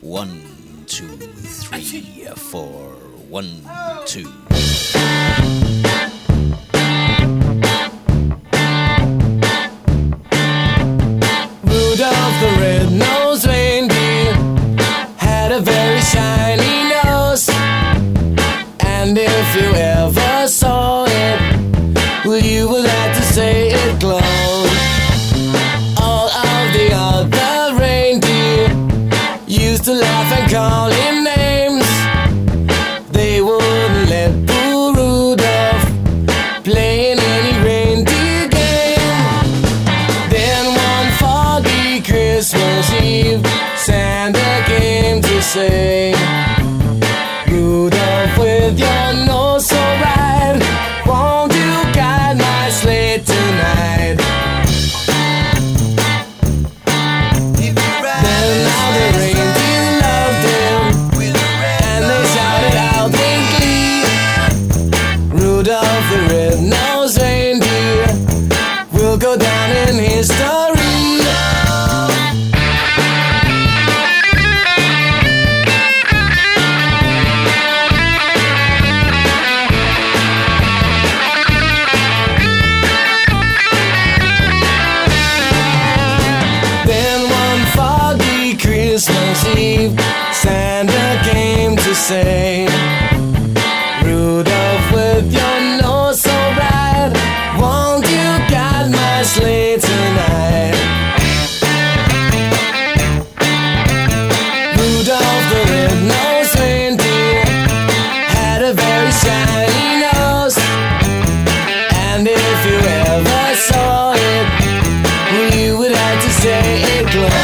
One, two, three, four. One, two. Rudolph the red-nosed reindeer had a very shiny nose. And if you ever saw it, well, you would have to say it glowed. Play in any reindeer game. Then one foggy Christmas Eve, Santa came to say, Rudolph, with your nose so bright, won't you guide my sleigh tonight? Then all the reindeer loved him, and they shouted out in glee, Rudolph the go down in history. Then one foggy Christmas Eve, Santa came to say, stay in close.